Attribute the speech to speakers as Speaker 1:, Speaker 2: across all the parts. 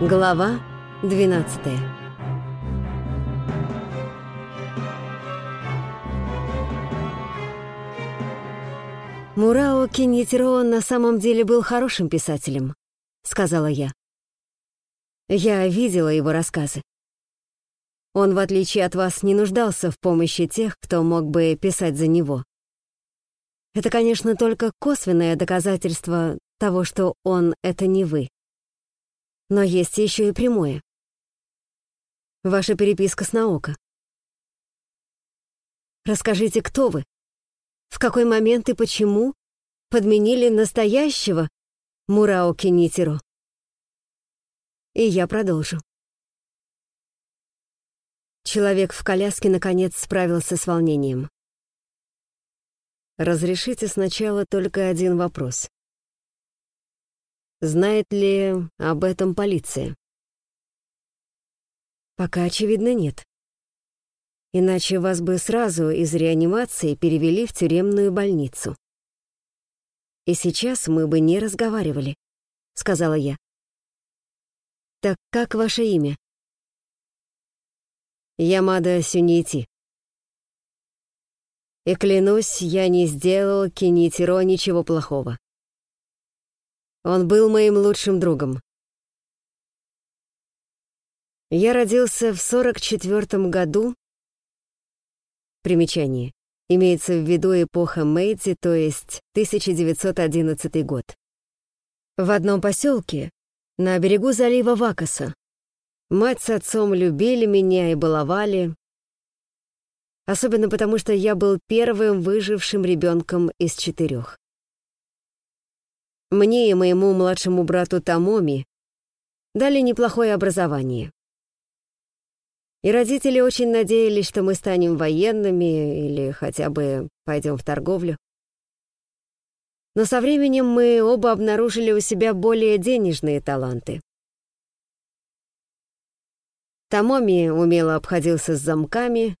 Speaker 1: Глава 12 «Мурао Киньетиро на самом деле был хорошим писателем», — сказала я. Я видела его рассказы. Он, в отличие от вас, не нуждался в помощи тех, кто мог бы писать за него. Это, конечно, только косвенное доказательство того, что он — это не вы. Но есть еще и прямое. Ваша переписка с Наока. Расскажите, кто вы? В какой момент и почему подменили настоящего Мурао Кенитиро? И я продолжу. Человек в коляске наконец справился с волнением. Разрешите сначала только один вопрос. Знает ли об этом полиция? Пока, очевидно, нет. Иначе вас бы сразу из реанимации перевели в тюремную больницу. И сейчас мы бы не разговаривали, сказала я. Так как ваше имя? Ямада Сюнити. И клянусь, я не сделал Кинитиро ничего плохого. Он был моим лучшим другом. Я родился в 44 году. Примечание. Имеется в виду эпоха Мэйдзи, то есть 1911 год. В одном поселке на берегу залива Вакаса. Мать с отцом любили меня и баловали, особенно потому, что я был первым выжившим ребенком из четырех. Мне и моему младшему брату Тамоми дали неплохое образование. И родители очень надеялись, что мы станем военными или хотя бы пойдем в торговлю. Но со временем мы оба обнаружили у себя более денежные таланты. Тамоми умело обходился с замками,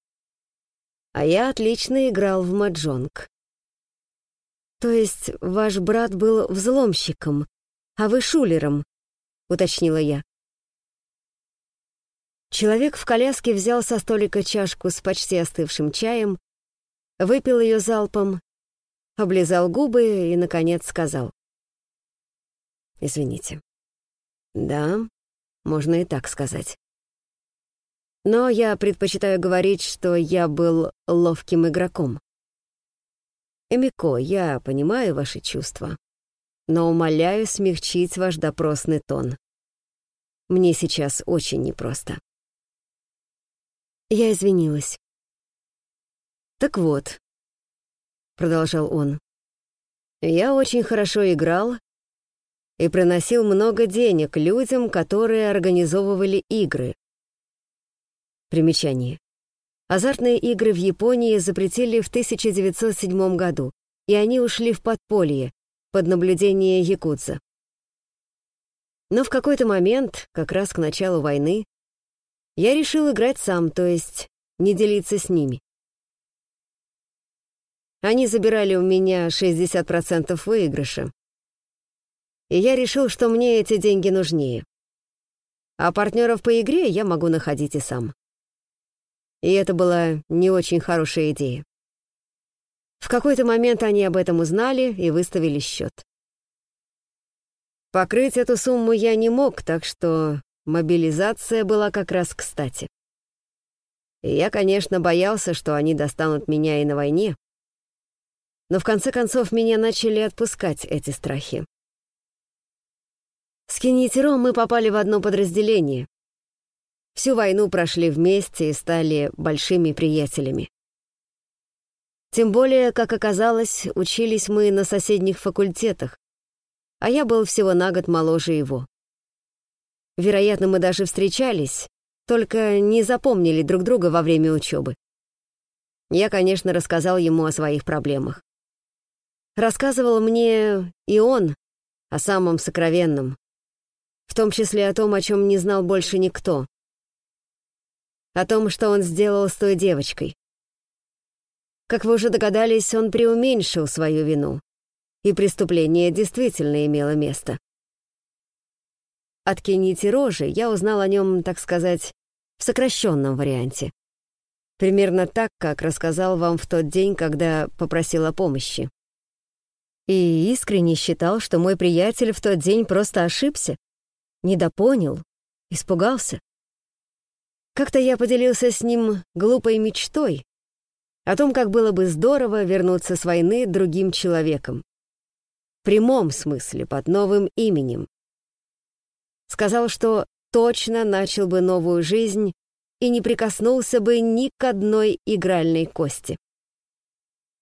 Speaker 1: а я отлично играл в маджонг. «То есть ваш брат был взломщиком, а вы шулером?» — уточнила я. Человек в коляске взял со столика чашку с почти остывшим чаем, выпил ее залпом, облизал губы и, наконец, сказал. «Извините». «Да, можно и так сказать. Но я предпочитаю говорить, что я был ловким игроком. Эмико, я понимаю ваши чувства, но умоляю смягчить ваш допросный тон. Мне сейчас очень непросто. Я извинилась. «Так вот», — продолжал он, — «я очень хорошо играл и приносил много денег людям, которые организовывали игры. Примечание. Азартные игры в Японии запретили в 1907 году, и они ушли в подполье под наблюдение якудза. Но в какой-то момент, как раз к началу войны, я решил играть сам, то есть не делиться с ними. Они забирали у меня 60% выигрыша. И я решил, что мне эти деньги нужнее. А партнеров по игре я могу находить и сам. И это была не очень хорошая идея. В какой-то момент они об этом узнали и выставили счет. Покрыть эту сумму я не мог, так что мобилизация была как раз кстати. И я, конечно, боялся, что они достанут меня и на войне. Но в конце концов меня начали отпускать эти страхи. С Кеннитером мы попали в одно подразделение, Всю войну прошли вместе и стали большими приятелями. Тем более, как оказалось, учились мы на соседних факультетах, а я был всего на год моложе его. Вероятно, мы даже встречались, только не запомнили друг друга во время учебы. Я, конечно, рассказал ему о своих проблемах. Рассказывал мне и он о самом сокровенном, в том числе о том, о чем не знал больше никто, о том, что он сделал с той девочкой. Как вы уже догадались, он преуменьшил свою вину, и преступление действительно имело место. от Кенити Рожи я узнал о нем, так сказать, в сокращенном варианте. Примерно так, как рассказал вам в тот день, когда попросил о помощи. И искренне считал, что мой приятель в тот день просто ошибся, недопонял, испугался. Как-то я поделился с ним глупой мечтой о том, как было бы здорово вернуться с войны другим человеком. В прямом смысле, под новым именем. Сказал, что точно начал бы новую жизнь и не прикоснулся бы ни к одной игральной кости.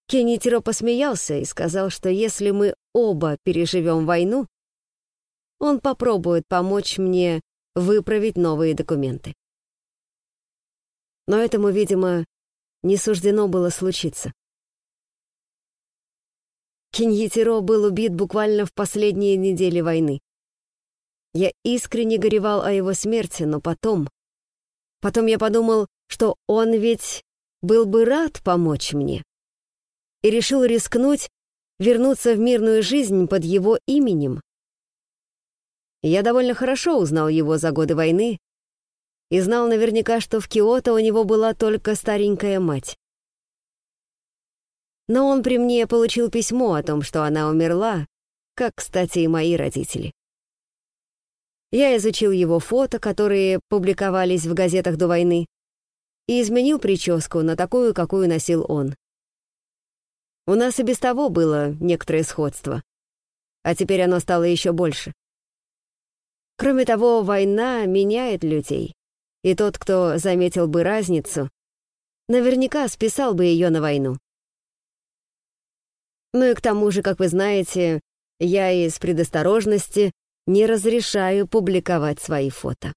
Speaker 1: Кенитиро посмеялся и сказал, что если мы оба переживем войну, он попробует помочь мне выправить новые документы. Но этому, видимо, не суждено было случиться. Киньетиро был убит буквально в последние недели войны. Я искренне горевал о его смерти, но потом... Потом я подумал, что он ведь был бы рад помочь мне. И решил рискнуть, вернуться в мирную жизнь под его именем. Я довольно хорошо узнал его за годы войны и знал наверняка, что в Киото у него была только старенькая мать. Но он при мне получил письмо о том, что она умерла, как, кстати, и мои родители. Я изучил его фото, которые публиковались в газетах до войны, и изменил прическу на такую, какую носил он. У нас и без того было некоторое сходство, а теперь оно стало еще больше. Кроме того, война меняет людей, и тот, кто заметил бы разницу, наверняка списал бы ее на войну. Ну и к тому же, как вы знаете, я из предосторожности не разрешаю публиковать свои фото.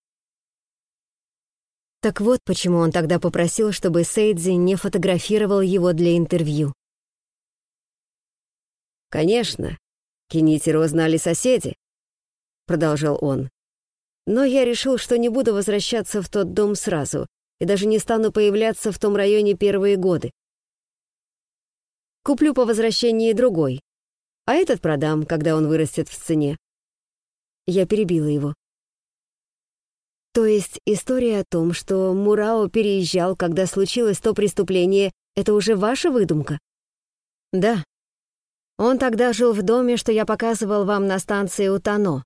Speaker 1: Так вот, почему он тогда попросил, чтобы Сейдзи не фотографировал его для интервью. «Конечно, Кенитиро знали соседи», — продолжал он. Но я решил, что не буду возвращаться в тот дом сразу и даже не стану появляться в том районе первые годы. Куплю по возвращении другой, а этот продам, когда он вырастет в цене. Я перебила его. То есть история о том, что Мурао переезжал, когда случилось то преступление, это уже ваша выдумка? Да. Он тогда жил в доме, что я показывал вам на станции Утано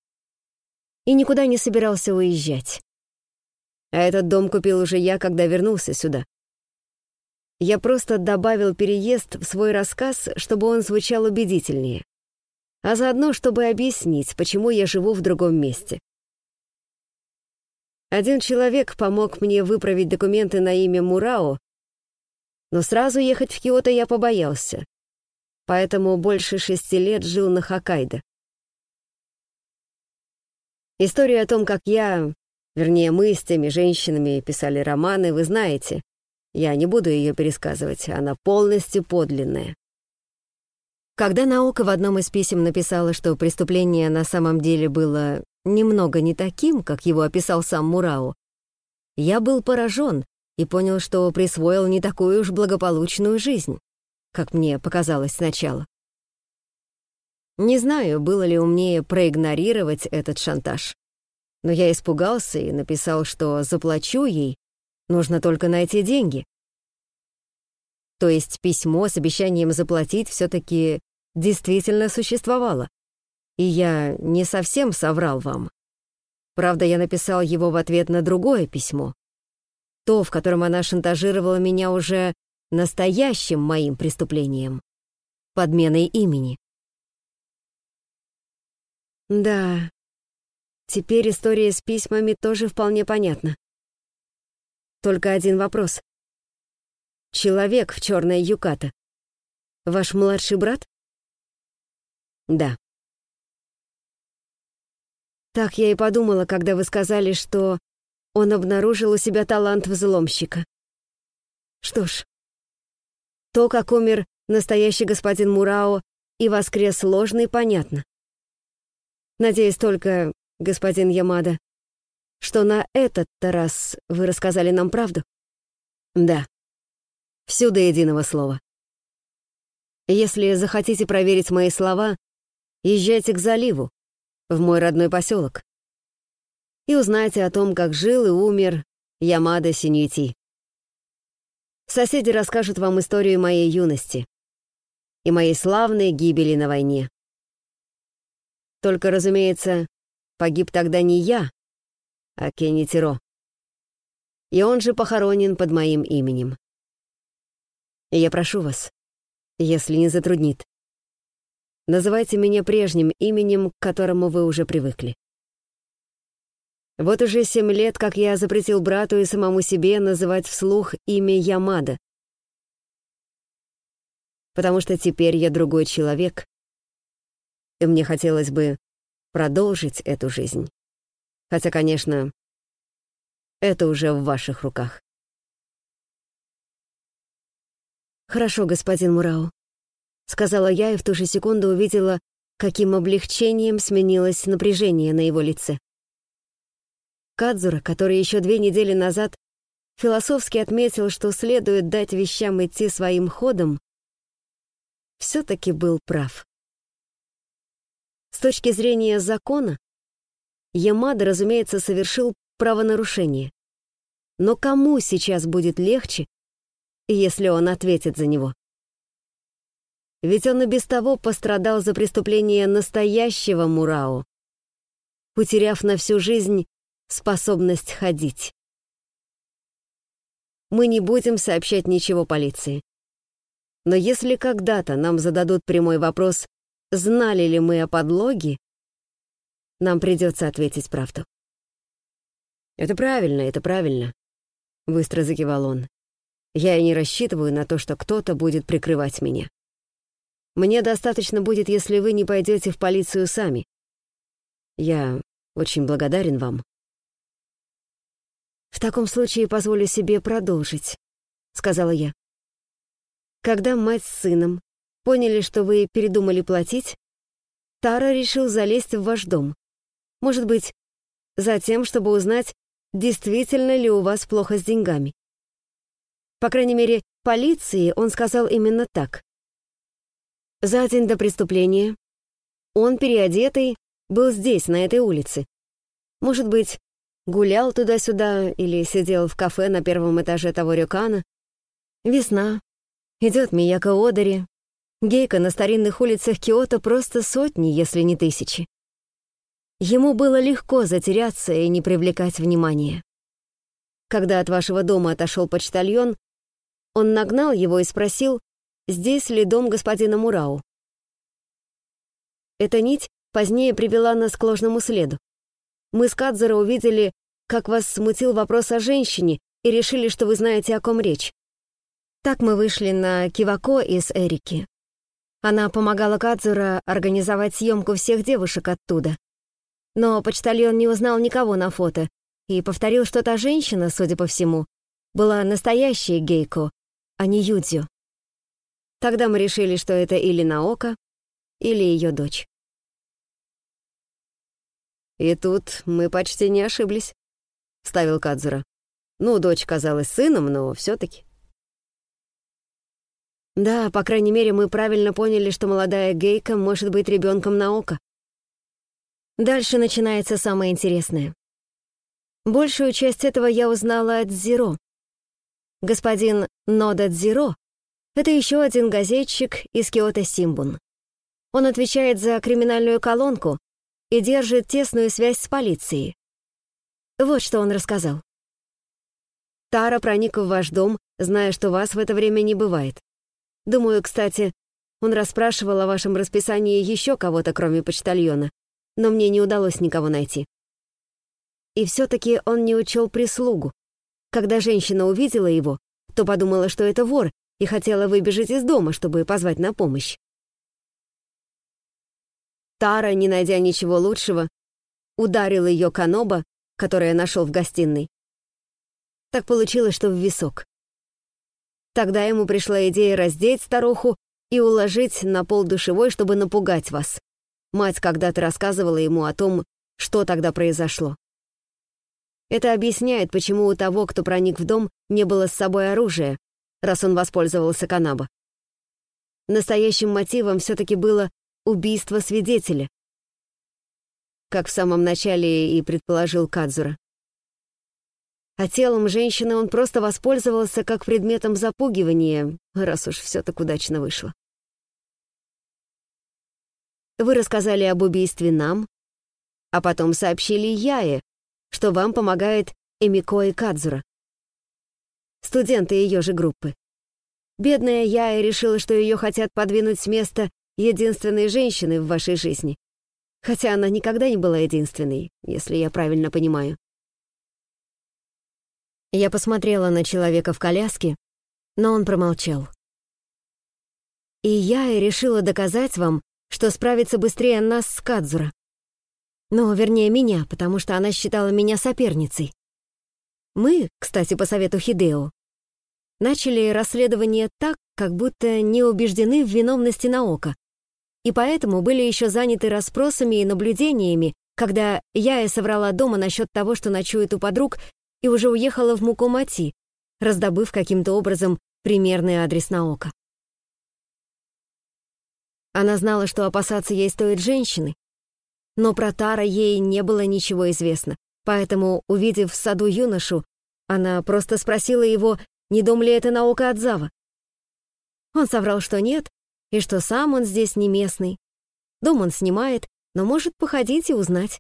Speaker 1: и никуда не собирался уезжать. А этот дом купил уже я, когда вернулся сюда. Я просто добавил переезд в свой рассказ, чтобы он звучал убедительнее, а заодно, чтобы объяснить, почему я живу в другом месте. Один человек помог мне выправить документы на имя Мурао, но сразу ехать в Киото я побоялся, поэтому больше шести лет жил на Хоккайдо. Историю о том, как я, вернее, мы с теми женщинами писали романы, вы знаете. Я не буду ее пересказывать, она полностью подлинная. Когда наука в одном из писем написала, что преступление на самом деле было немного не таким, как его описал сам Мурао, я был поражен и понял, что присвоил не такую уж благополучную жизнь, как мне показалось сначала. Не знаю, было ли умнее проигнорировать этот шантаж. Но я испугался и написал, что заплачу ей, нужно только найти деньги. То есть письмо с обещанием заплатить все-таки действительно существовало. И я не совсем соврал вам. Правда, я написал его в ответ на другое письмо. То, в котором она шантажировала меня уже настоящим моим преступлением. Подменой имени. Да, теперь история с письмами тоже вполне понятна. Только один вопрос. Человек в черной юката. Ваш младший брат? Да. Так я и подумала, когда вы сказали, что он обнаружил у себя талант взломщика. Что ж, то, как умер настоящий господин Мурао и воскрес ложный, понятно. Надеюсь только, господин Ямада, что на этот-то раз вы рассказали нам правду? Да. Всю до единого слова. Если захотите проверить мои слова, езжайте к заливу, в мой родной поселок. и узнаете о том, как жил и умер Ямада Синьюти. Соседи расскажут вам историю моей юности и моей славной гибели на войне. Только, разумеется, погиб тогда не я, а Кенитиро. И он же похоронен под моим именем. И я прошу вас, если не затруднит, называйте меня прежним именем, к которому вы уже привыкли. Вот уже семь лет, как я запретил брату и самому себе называть вслух имя Ямада. Потому что теперь я другой человек, и мне хотелось бы продолжить эту жизнь. Хотя, конечно, это уже в ваших руках. «Хорошо, господин Мурау», — сказала я и в ту же секунду увидела, каким облегчением сменилось напряжение на его лице. Кадзура, который еще две недели назад философски отметил, что следует дать вещам идти своим ходом, все-таки был прав. С точки зрения закона, Ямада, разумеется, совершил правонарушение. Но кому сейчас будет легче, если он ответит за него? Ведь он и без того пострадал за преступление настоящего Мурао, потеряв на всю жизнь способность ходить. Мы не будем сообщать ничего полиции. Но если когда-то нам зададут прямой вопрос, знали ли мы о подлоге, нам придется ответить правду. «Это правильно, это правильно», — быстро закивал он. «Я и не рассчитываю на то, что кто-то будет прикрывать меня. Мне достаточно будет, если вы не пойдете в полицию сами. Я очень благодарен вам. «В таком случае позволю себе продолжить», — сказала я. Когда мать с сыном поняли, что вы передумали платить, Тара решил залезть в ваш дом. Может быть, за тем, чтобы узнать, действительно ли у вас плохо с деньгами. По крайней мере, полиции он сказал именно так. За день до преступления он, переодетый, был здесь, на этой улице. Может быть, Гулял туда-сюда или сидел в кафе на первом этаже того рюкана. Весна. Идет Мияка Одари. Гейка на старинных улицах Киото просто сотни, если не тысячи. Ему было легко затеряться и не привлекать внимания. Когда от вашего дома отошел почтальон, он нагнал его и спросил, здесь ли дом господина Мурау. Эта нить позднее привела нас к ложному следу. Мы с Кадзера увидели, как вас смутил вопрос о женщине и решили, что вы знаете, о ком речь. Так мы вышли на Кивако из Эрики. Она помогала Кадзура организовать съемку всех девушек оттуда. Но почтальон не узнал никого на фото и повторил, что та женщина, судя по всему, была настоящая Гейко, а не Юдзю. Тогда мы решили, что это или Наока, или ее дочь. «И тут мы почти не ошиблись», — ставил Кадзура. «Ну, дочь казалась сыном, но все таки «Да, по крайней мере, мы правильно поняли, что молодая гейка может быть ребенком на око. Дальше начинается самое интересное. Большую часть этого я узнала от Зиро. Господин Нода Дзиро — это еще один газетчик из Киото Симбун. Он отвечает за криминальную колонку, и держит тесную связь с полицией. Вот что он рассказал. Тара проник в ваш дом, зная, что вас в это время не бывает. Думаю, кстати, он расспрашивал о вашем расписании еще кого-то, кроме почтальона, но мне не удалось никого найти. И все-таки он не учел прислугу. Когда женщина увидела его, то подумала, что это вор, и хотела выбежать из дома, чтобы позвать на помощь. Тара, не найдя ничего лучшего, ударил ее Каноба, которое нашел в гостиной. Так получилось, что в висок. Тогда ему пришла идея раздеть старуху и уложить на пол душевой, чтобы напугать вас. Мать когда-то рассказывала ему о том, что тогда произошло. Это объясняет, почему у того, кто проник в дом, не было с собой оружия, раз он воспользовался канаба. Настоящим мотивом все-таки было убийство свидетеля. как в самом начале и предположил Кадзура. А телом женщины он просто воспользовался как предметом запугивания, раз уж все так удачно вышло. Вы рассказали об убийстве нам, а потом сообщили Яе, что вам помогает Эмико и Кадзура. Студенты ее же группы. Бедная Яя решила, что ее хотят подвинуть с места единственной женщины в вашей жизни. Хотя она никогда не была единственной, если я правильно понимаю. Я посмотрела на человека в коляске, но он промолчал. И я и решила доказать вам, что справится быстрее нас с Кадзура. Ну, вернее, меня, потому что она считала меня соперницей. Мы, кстати, по совету Хидео, начали расследование так, как будто не убеждены в виновности Наока, и поэтому были еще заняты расспросами и наблюдениями, когда я и соврала дома насчет того, что ночует у подруг, и уже уехала в Мукомати, раздобыв каким-то образом примерный адрес Наока. Она знала, что опасаться ей стоит женщины, но про Тара ей не было ничего известно, поэтому, увидев в саду юношу, она просто спросила его, не дом ли это Наока Адзава. Он соврал, что нет, и что сам он здесь не местный. Дом он снимает, но может походить и узнать.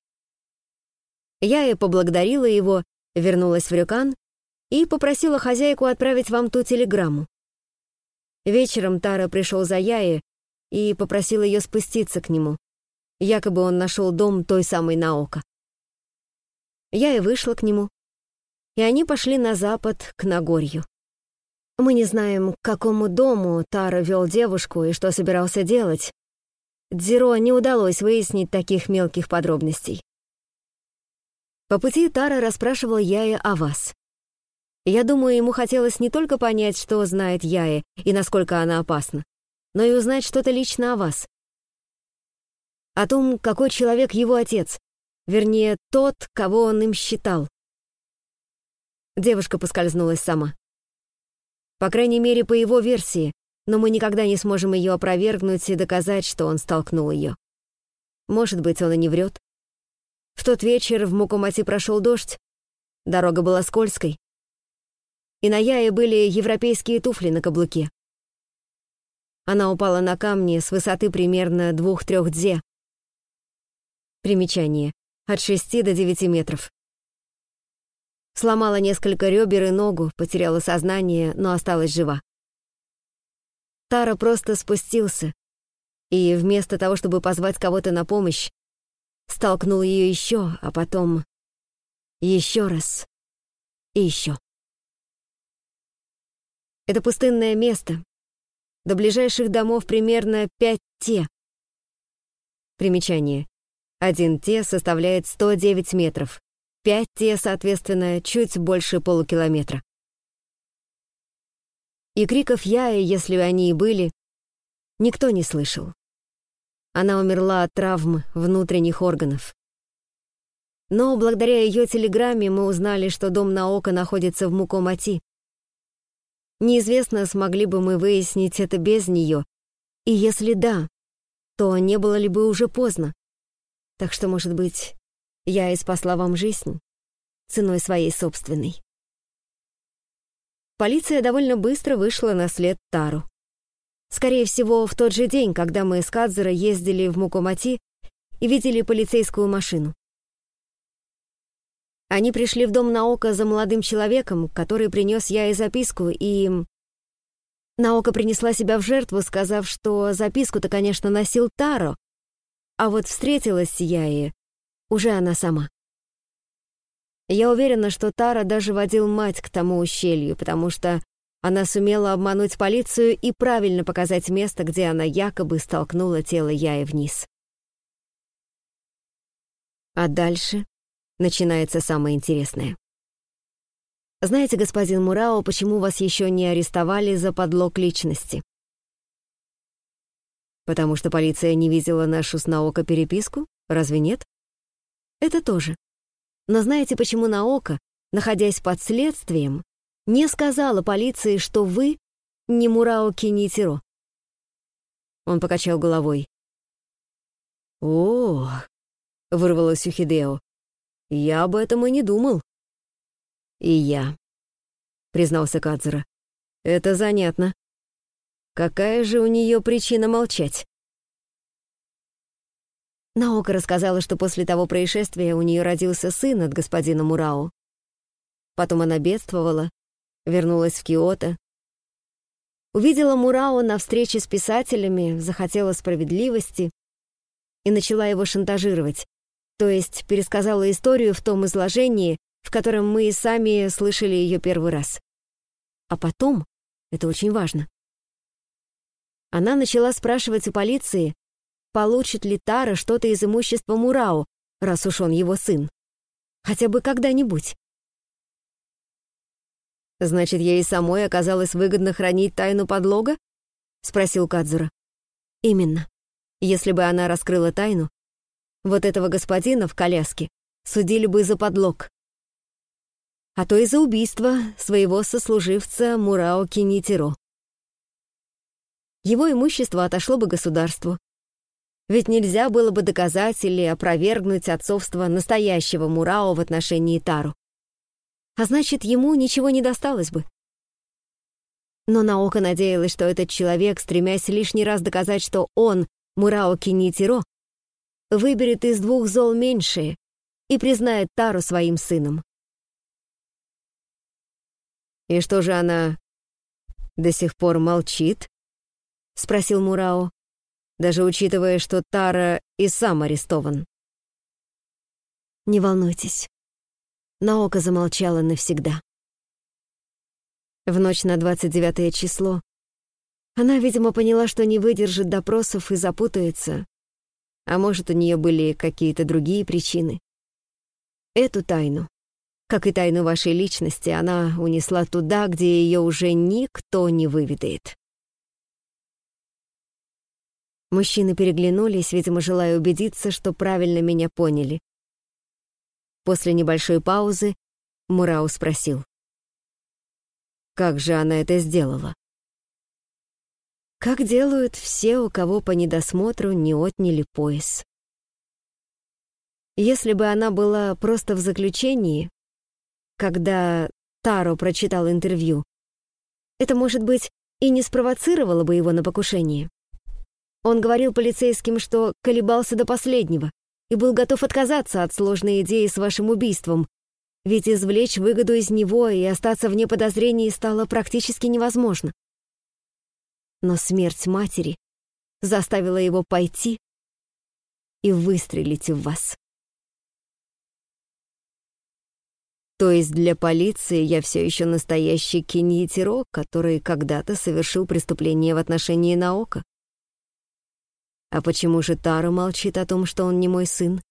Speaker 1: Я и поблагодарила его, вернулась в Рюкан и попросила хозяйку отправить вам ту телеграмму. Вечером Тара пришел за Яе и попросил ее спуститься к нему. Якобы он нашел дом той самой Наока. Я вышла к нему, и они пошли на запад, к Нагорью. Мы не знаем, к какому дому Тара вел девушку и что собирался делать. Дзиро не удалось выяснить таких мелких подробностей. По пути Тара расспрашивал Яя о вас. Я думаю, ему хотелось не только понять, что знает Яя и насколько она опасна, но и узнать что-то лично о вас. О том, какой человек его отец, вернее, тот, кого он им считал. Девушка поскользнулась сама. По крайней мере, по его версии, но мы никогда не сможем ее опровергнуть и доказать, что он столкнул ее. Может быть, он и не врет. В тот вечер в Мукумати прошел дождь, дорога была скользкой, и на Яе были европейские туфли на каблуке. Она упала на камни с высоты примерно двух-трех дзе. Примечание. От шести до девяти метров. Сломала несколько ребер и ногу, потеряла сознание, но осталась жива. Тара просто спустился, и вместо того, чтобы позвать кого-то на помощь, столкнул ее еще, а потом еще раз и еще. Это пустынное место, до ближайших домов примерно 5 те. Примечание. Один те составляет 109 метров. 5 те, соответственно, чуть больше полукилометра. И криков Яи, если они и были, никто не слышал. Она умерла от травм внутренних органов. Но благодаря ее телеграмме мы узнали, что дом Наока находится в Мукомати, Неизвестно, смогли бы мы выяснить это без нее. И если да, то не было ли бы уже поздно. Так что, может быть, я и спасла вам жизнь ценой своей собственной. Полиция довольно быстро вышла на след Тару. Скорее всего, в тот же день, когда мы с Кадзера ездили в Мукомати и видели полицейскую машину. Они пришли в дом Наока за молодым человеком, который принес я и записку, и... Наока принесла себя в жертву, сказав, что записку-то, конечно, носил Таро, а вот встретилась с Яи уже она сама. Я уверена, что Тара даже водил мать к тому ущелью, потому что она сумела обмануть полицию и правильно показать место, где она якобы столкнула тело Яи вниз. А дальше начинается самое интересное. Знаете, господин Мурао, почему вас еще не арестовали за подлог личности? Потому что полиция не видела нашу с Наока переписку? Разве нет? Это тоже. Но знаете, почему Наока, находясь под следствием, не сказала полиции, что вы не Мурао Кинитиро? Он покачал головой. О, — вырвалось у Хидео. «Я об этом и не думал». «И я», — признался Кадзура. «Это занятно. Какая же у нее причина молчать?»
Speaker 2: Наока рассказала, что после того происшествия у нее родился сын от господина Мурао. Потом она бедствовала, вернулась в Киото. Увидела Мурао на встрече с писателями, захотела справедливости и начала его шантажировать, то есть пересказала историю в том изложении, в котором мы и сами слышали ее первый раз. А потом, это очень важно, она начала спрашивать у полиции, получит ли Тара что-то из имущества Мурао, раз уж он его сын. Хотя бы когда-нибудь.
Speaker 1: «Значит, ей самой оказалось выгодно хранить тайну подлога?» — спросил Кадзура.
Speaker 2: «Именно.
Speaker 1: Если бы она раскрыла тайну, вот этого господина в коляске судили бы за подлог. А то и за убийство своего сослуживца Мурао Кинитиро. Его имущество отошло бы государству, ведь нельзя было бы доказать или опровергнуть отцовство настоящего Мурао в отношении Тару. А значит, ему ничего не досталось бы. Но Наока надеялась, что этот человек, стремясь лишний раз доказать, что он, Мурао Кинитиро, выберет из двух зол меньшее и признает Тару своим сыном. «И что же она до сих пор молчит?» — спросил Мурао даже учитывая, что Тара и сам арестован.
Speaker 2: Не волнуйтесь. Наока замолчала навсегда. В ночь на 29 число она, видимо, поняла, что не выдержит допросов и запутается, а может, у нее были какие-то другие причины. Эту тайну, как и тайну вашей личности, она унесла туда, где ее уже никто не выведает. Мужчины переглянулись, видимо, желая убедиться, что правильно меня поняли. После небольшой паузы Мурау спросил. «Как же она это сделала?» «Как делают все, у кого по недосмотру не отняли пояс». Если бы она была просто в заключении, когда Таро прочитал интервью, это, может быть, и не спровоцировало бы его на покушение. Он говорил полицейским, что колебался до последнего и был готов отказаться от сложной идеи с вашим убийством, ведь извлечь выгоду из него и остаться вне подозрений стало практически невозможно. Но смерть матери заставила его пойти и выстрелить в вас.
Speaker 1: То есть для полиции я все еще настоящий Киньетиро, который когда-то совершил преступление в отношении Наока? А почему же Тара молчит о том, что он не мой сын?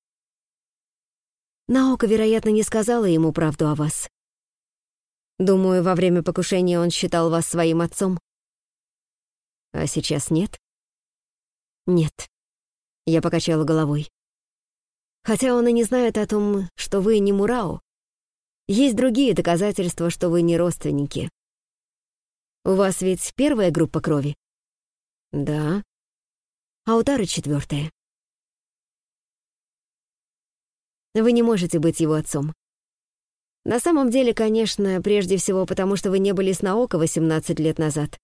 Speaker 2: Наока, вероятно, не сказала ему правду о вас. Думаю, во время покушения он считал вас своим отцом.
Speaker 1: А сейчас нет?
Speaker 2: Нет. Я покачала головой. Хотя он и не знает о том, что вы не Мурао. Есть другие доказательства, что вы не родственники. У вас ведь первая группа крови?
Speaker 1: Да
Speaker 2: а у Тары четвертая. Вы не можете быть его отцом. На самом деле, конечно, прежде всего потому, что вы не были с Наока 18 лет назад.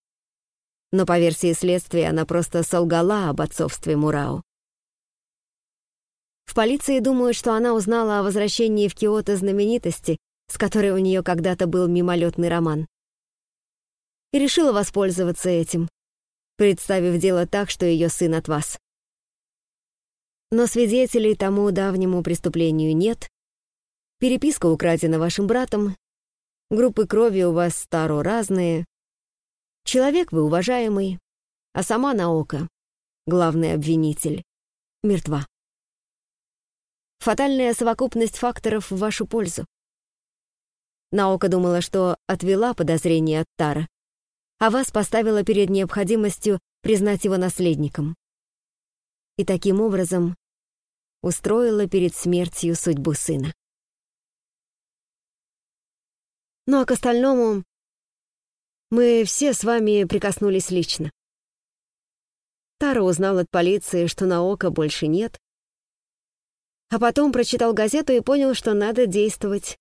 Speaker 2: Но по версии следствия она просто солгала об отцовстве Мурао. В полиции думают, что она узнала о возвращении в Киото знаменитости, с которой у нее когда-то был мимолетный роман. И решила воспользоваться этим, представив дело так, что ее сын от вас. Но свидетелей тому давнему преступлению нет. Переписка украдена вашим братом. Группы крови у вас старо разные. Человек вы уважаемый, а сама Наока, главный обвинитель, мертва. Фатальная совокупность факторов в вашу пользу. Наока думала, что отвела подозрение от Тара, а вас поставила перед необходимостью признать его наследником. И таким образом устроила перед смертью судьбу сына. Ну а к остальному мы все с вами прикоснулись лично. Тара узнал от полиции, что на око больше нет.
Speaker 1: А потом прочитал газету и понял, что надо действовать.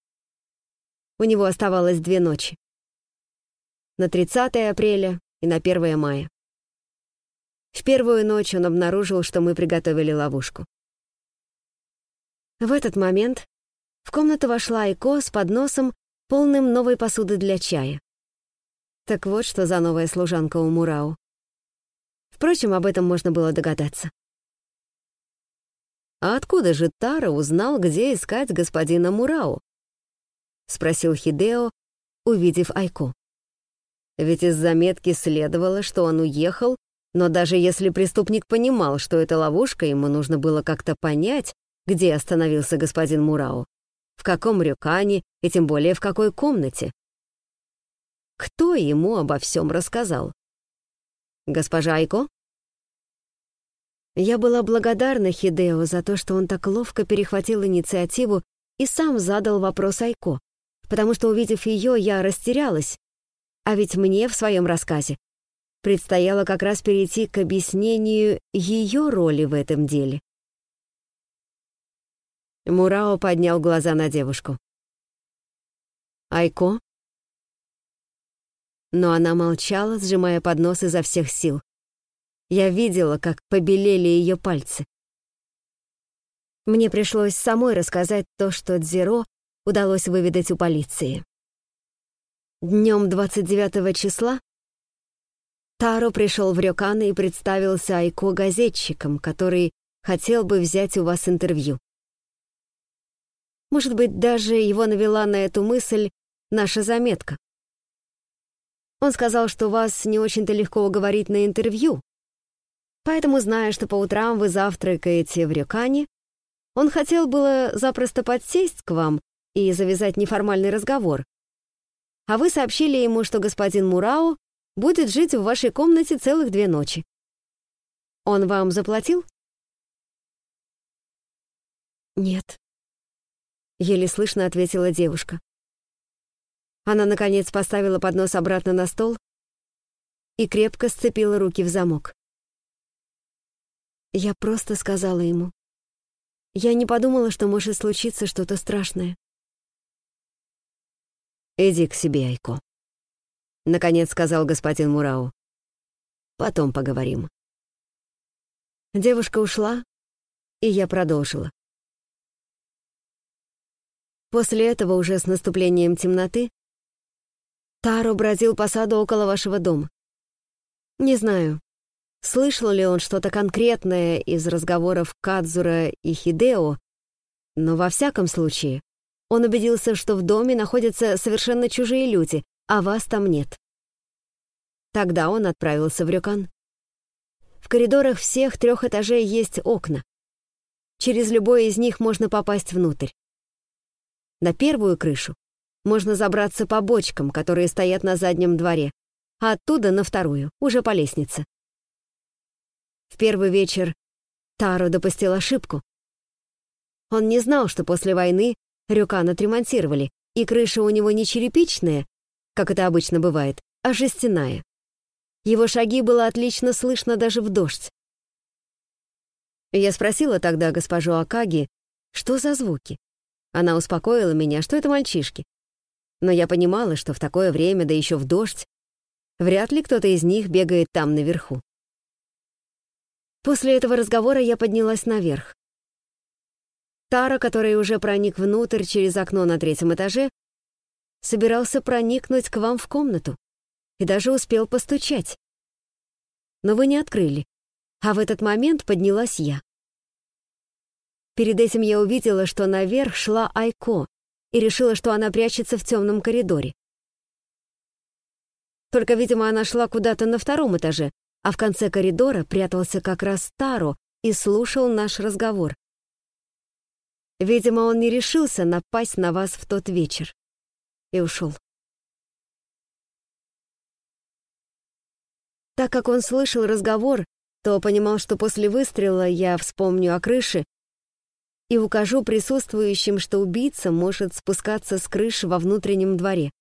Speaker 1: У него оставалось две ночи. На 30 апреля и на 1 мая. В первую ночь он обнаружил, что мы приготовили ловушку. В этот момент в комнату вошла Айко с подносом, полным новой посуды для чая. Так вот, что за новая служанка у Мурау. Впрочем, об этом можно было догадаться.
Speaker 2: «А откуда же Тара узнал, где искать господина Мурау?» — спросил Хидео, увидев Айко. Ведь из заметки следовало, что он уехал, но даже если преступник понимал, что это ловушка, ему нужно было как-то понять, где остановился господин Мурау, в каком рюкане и тем более в какой комнате. Кто ему обо всем рассказал? Госпожа Айко? Я была благодарна Хидео за то, что он так ловко перехватил инициативу и сам задал вопрос Айко, потому что, увидев ее, я растерялась. А ведь мне в своем рассказе предстояло как раз перейти к объяснению ее роли в этом деле. Мурао поднял глаза на девушку. «Айко?» Но она молчала, сжимая поднос изо всех сил. Я видела, как побелели ее пальцы. Мне пришлось самой рассказать то, что Дзиро удалось выведать у полиции. Днем 29 числа Таро пришел в Рёкан и представился Айко газетчиком, который хотел бы взять у вас интервью. Может быть, даже его навела на эту мысль наша заметка. Он сказал, что вас не очень-то легко уговорить на интервью, поэтому, зная, что по утрам вы завтракаете в Рюкане, он хотел было запросто подсесть к вам и завязать неформальный разговор. А вы сообщили ему, что господин Мурау будет жить в вашей комнате целых две ночи. Он вам заплатил? Нет, Еле слышно ответила девушка. Она, наконец, поставила поднос обратно на стол и крепко сцепила руки в замок. Я просто сказала ему. Я не подумала, что может случиться что-то страшное. «Иди к себе, Айко», — наконец сказал господин Мурау. «Потом поговорим». Девушка ушла, и я продолжила. После этого, уже с наступлением темноты, Таро бродил по саду около вашего дома. Не знаю, слышал ли он что-то конкретное из разговоров Кадзура и Хидео, но во всяком случае он убедился, что в доме находятся совершенно чужие люди, а вас там нет. Тогда он отправился в Рюкан. В коридорах всех трех этажей есть окна. Через любой из них можно попасть внутрь. На первую крышу можно забраться по бочкам, которые стоят на заднем дворе, а оттуда на вторую, уже по лестнице. В первый вечер Таро допустил ошибку. Он не знал, что после войны Рюкан отремонтировали, и крыша у него не черепичная, как это обычно бывает, а жестяная. Его шаги было отлично слышно даже в дождь. Я спросила тогда госпожу Акаги, что за звуки. Она успокоила меня, что это мальчишки. Но я понимала, что в такое время, да еще в дождь, вряд ли кто-то из них бегает там наверху. После этого разговора я поднялась наверх. Тара, который уже проник внутрь через окно на третьем этаже, собирался проникнуть к вам в комнату и даже успел постучать. Но вы не открыли, а в этот момент поднялась я. Перед этим я увидела, что наверх шла Айко, и решила, что она прячется в темном коридоре. Только, видимо, она шла куда-то на втором этаже, а в конце коридора прятался как раз Таро и слушал наш разговор. Видимо, он не решился напасть на вас в тот вечер. И ушел. Так как он слышал разговор, то понимал, что после выстрела я вспомню о крыше и укажу присутствующим, что убийца может спускаться с крыши во внутреннем дворе.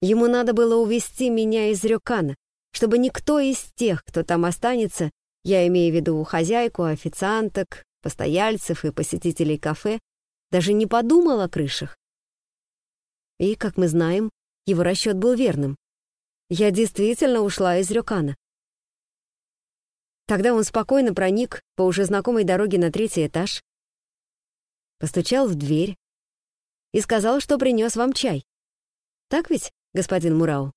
Speaker 2: Ему надо было увести меня из Рёкана, чтобы никто из тех, кто там останется, я имею в виду хозяйку, официанток, постояльцев и посетителей кафе, даже не подумал о крышах. И, как мы знаем, его расчет был верным. Я действительно ушла из Рюкана. Тогда он спокойно проник по уже знакомой дороге на третий этаж, постучал в дверь и сказал, что принес вам чай. Так ведь, господин Мурау?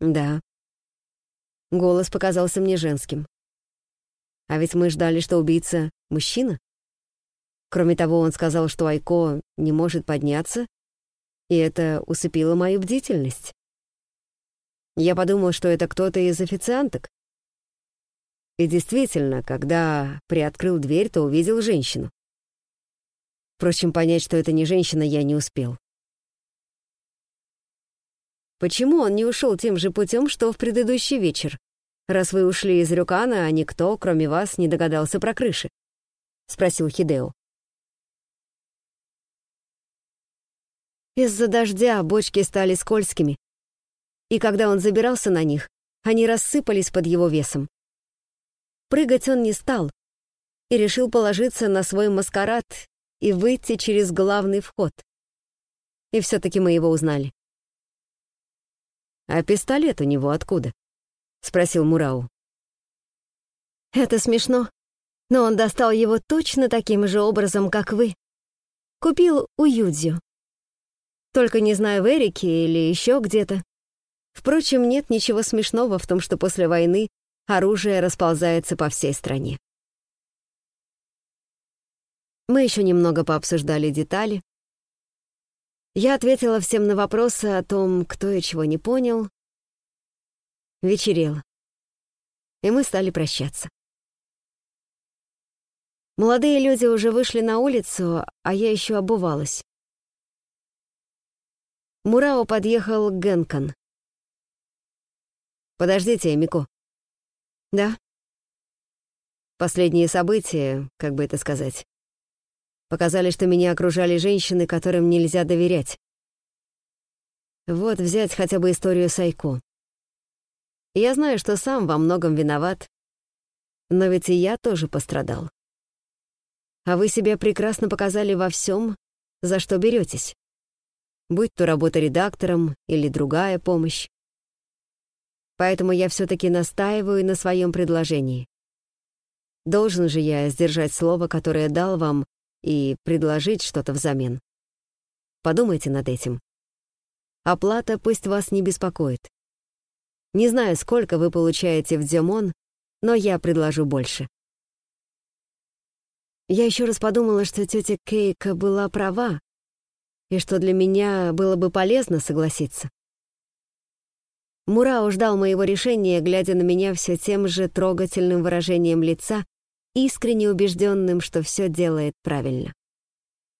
Speaker 2: Да. Голос показался мне женским. А ведь мы ждали, что убийца — мужчина. Кроме того, он сказал, что Айко не может подняться, и это усыпило мою бдительность. Я подумал, что это кто-то из официанток. И действительно, когда приоткрыл дверь, то увидел женщину. Впрочем, понять, что это не женщина, я не успел. Почему он не ушел тем же путем, что в предыдущий вечер? Раз вы ушли из Рюкана, а никто, кроме вас, не догадался про крыши? Спросил Хидео. Из-за дождя бочки стали скользкими, и когда он забирался на них, они рассыпались под его весом. Прыгать он не стал и решил положиться на свой маскарад и выйти через главный вход. И все-таки мы его узнали. «А пистолет у него откуда?» — спросил Мурау. «Это смешно, но он достал его точно таким же образом, как вы. Купил у Юдзю. Только не знаю, в Эрике или еще где-то. Впрочем, нет ничего смешного в том, что после войны оружие расползается по всей стране. Мы еще немного пообсуждали детали. Я ответила всем на вопросы о том, кто и чего не понял. Вечерело. И мы стали прощаться. Молодые люди уже вышли на улицу, а я еще обувалась. Мурао подъехал к Генкан. «Подождите, Мико». «Да». Последние события, как бы это сказать, показали, что меня окружали женщины, которым нельзя доверять. Вот взять хотя бы историю Сайко. Я знаю, что сам во многом виноват, но ведь и я тоже пострадал. А вы себя прекрасно показали во всем, за что беретесь. Будь то работа редактором или другая помощь. Поэтому я все-таки настаиваю на своем предложении. Должен же я сдержать слово, которое дал вам, и предложить что-то взамен. Подумайте над этим. Оплата пусть вас не беспокоит. Не знаю, сколько вы получаете в Дзюмон, но я предложу больше. Я еще раз подумала, что тетя Кейка была права, и что для меня было бы полезно согласиться. Мурао ждал моего решения, глядя на меня все тем же трогательным выражением лица, искренне убежденным, что все делает правильно.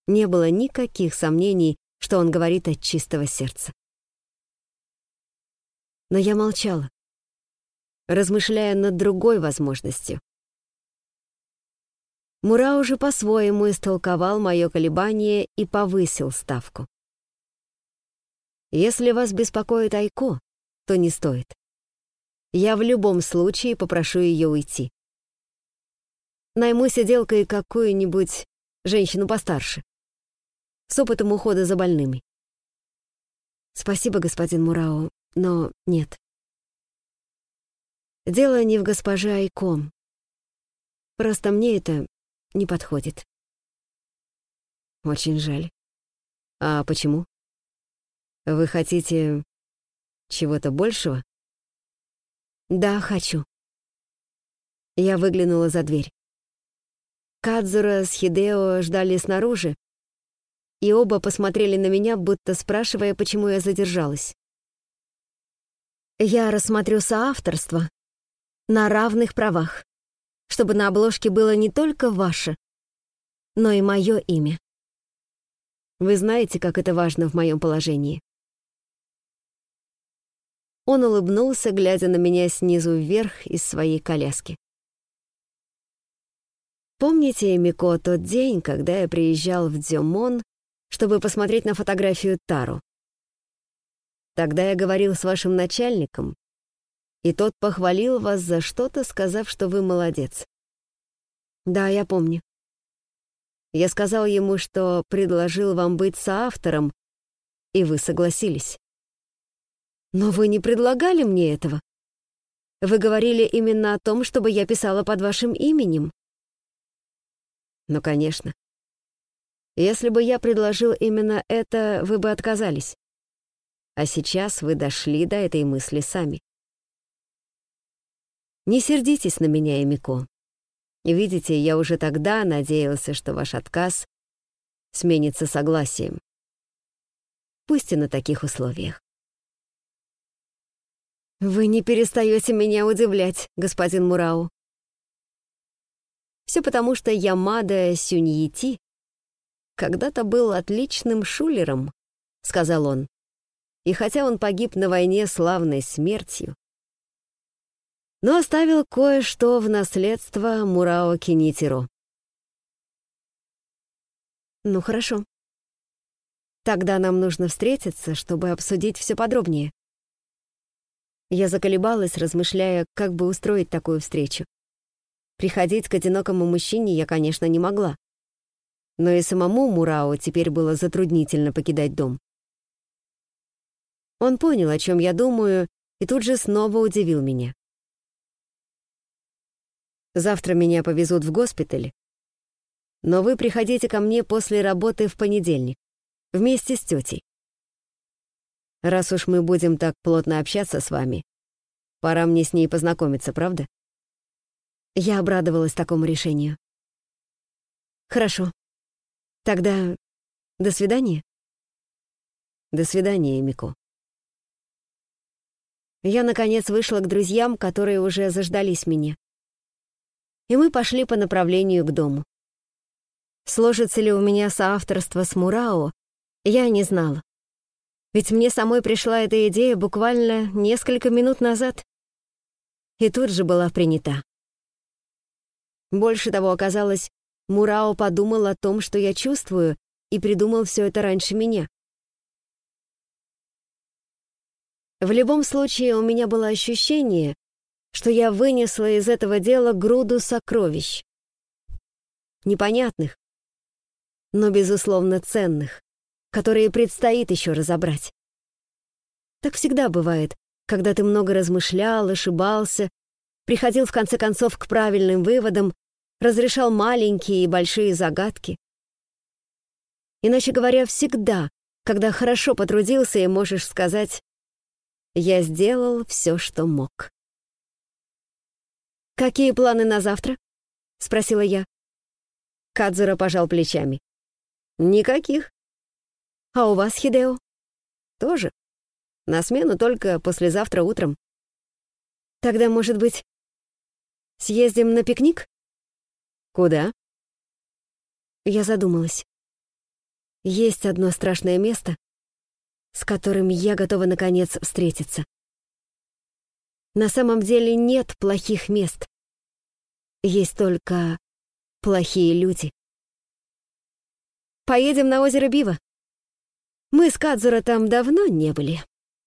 Speaker 2: Не было никаких сомнений, что он говорит от чистого сердца. Но я молчала, размышляя над другой возможностью. Мура уже по-своему истолковал мое колебание и повысил ставку. Если вас беспокоит Айко, то не стоит. Я в любом случае попрошу ее уйти. Найму сиделкой какую-нибудь женщину постарше, с опытом ухода за больными. Спасибо, господин Мурао, но нет. Дело не в госпоже Айком. Просто мне это не подходит. Очень жаль. А почему? Вы хотите чего-то большего? Да, хочу. Я выглянула за дверь. Кадзура с Хидео ждали снаружи, и оба посмотрели на меня, будто спрашивая, почему я задержалась. Я рассмотрю соавторство на равных правах чтобы на обложке было не только ваше, но и мое имя. Вы знаете, как это важно в моем положении. Он улыбнулся, глядя на меня снизу вверх из своей коляски. Помните, Мико, тот день, когда я приезжал в Дзюмон, чтобы посмотреть на фотографию Тару? Тогда я говорил с вашим начальником, и тот похвалил вас за что-то, сказав, что вы молодец.
Speaker 1: Да, я помню. Я сказал ему, что предложил вам быть соавтором, и вы согласились. Но вы не предлагали мне этого. Вы говорили именно о том, чтобы я писала под вашим именем. Ну, конечно. Если бы я предложил именно это, вы бы отказались. А сейчас вы дошли до этой мысли сами. Не сердитесь на меня, Эмико. Видите, я уже тогда надеялся, что ваш отказ сменится согласием. Пусть и на таких условиях. Вы не перестаете меня удивлять, господин Мурау. Все потому, что Ямада Сюньити когда-то был отличным шулером, сказал он. И хотя он погиб на войне славной смертью, но оставил кое-что в наследство Мурао Кинитиро. Ну хорошо. Тогда нам нужно встретиться, чтобы обсудить все подробнее. Я заколебалась, размышляя, как бы устроить такую встречу. Приходить к одинокому мужчине я, конечно, не могла. Но и самому Мурао теперь было затруднительно покидать дом. Он понял, о чем я думаю, и тут же снова удивил меня. Завтра меня повезут в госпиталь, но вы приходите ко мне после работы в понедельник, вместе с тетей. Раз уж мы будем так плотно общаться с вами, пора мне с ней познакомиться, правда? Я обрадовалась такому решению. Хорошо. Тогда до свидания. До свидания, Мико. Я, наконец, вышла к друзьям, которые уже заждались меня и мы пошли по направлению к дому. Сложится ли у меня соавторство с Мурао, я не знала. Ведь мне самой пришла эта идея буквально несколько минут назад. И тут же была принята. Больше того оказалось, Мурао подумал о том, что я чувствую, и придумал все это раньше меня. В любом случае, у меня было ощущение, что я вынесла из этого дела груду сокровищ. Непонятных, но, безусловно, ценных, которые предстоит еще разобрать. Так всегда бывает, когда ты много размышлял, ошибался, приходил в конце концов к правильным выводам, разрешал маленькие и большие загадки. Иначе говоря, всегда, когда хорошо потрудился и можешь сказать «я сделал все, что мог». «Какие планы на завтра?» — спросила я. Кадзура пожал плечами. «Никаких». «А у вас, Хидео?» «Тоже. На смену только послезавтра утром». «Тогда, может быть, съездим на пикник?» «Куда?» Я задумалась. Есть одно страшное место, с которым я готова наконец встретиться. На самом деле нет плохих мест. Есть только плохие люди. Поедем на озеро Бива. Мы с Кадзура там давно не были.